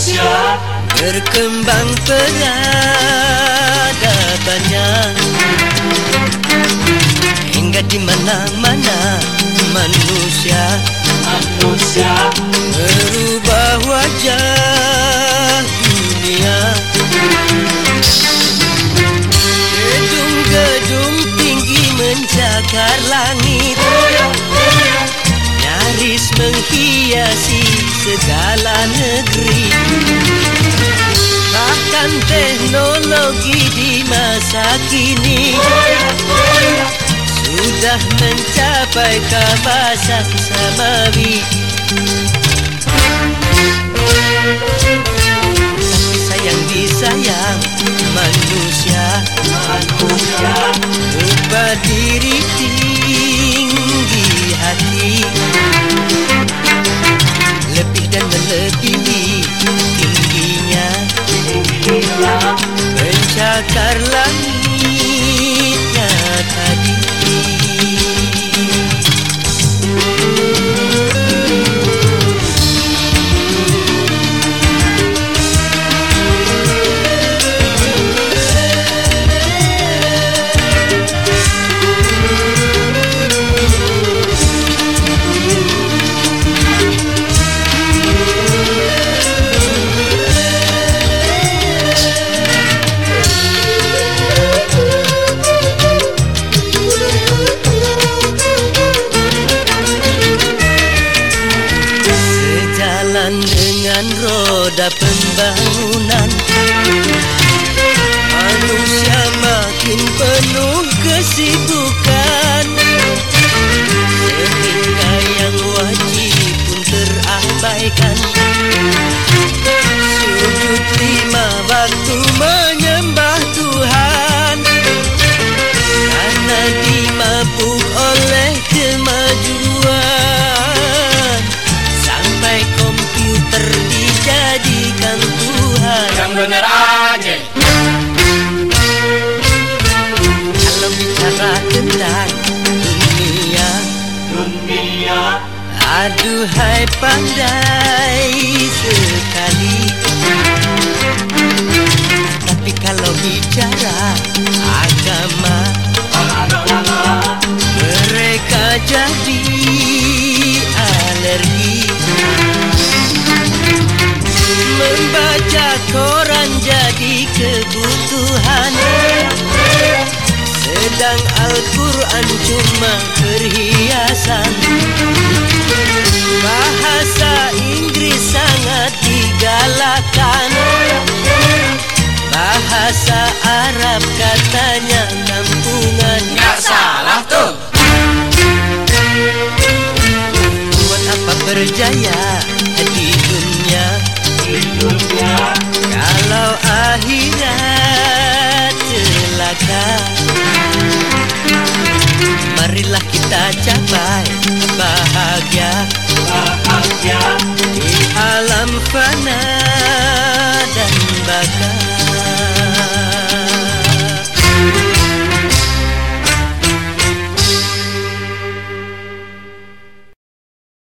manusia berkembang peradabannya. Hingga di mana-mana manusia manusia merubah wajah dunia. Gedung-gedung tinggi mencakar langit menghiasi segala negeri. Bahkan teknologi di masa kini. Sudah mencapai kawasan samawi tapi Mencatat dengan roda pembangunan. Manusia makin penuh kesibukan. Sehingga yang wajib pun terabaikan. Sujud lima waktu Yang Kalau dunia dunia Aduhai pandai sekali Membaca koran jadi kebutuhan. Sedang Al-Quran cuma perhiasan. Bahasa Inggris sangat digalakan. Bahasa Arab katanya kampungan nggak salah tuh Buat apa berjaya di dunia di dunia Kalau akhirat celaka Marilah kita capai bahagia. Bahagia Di alam fana dan baka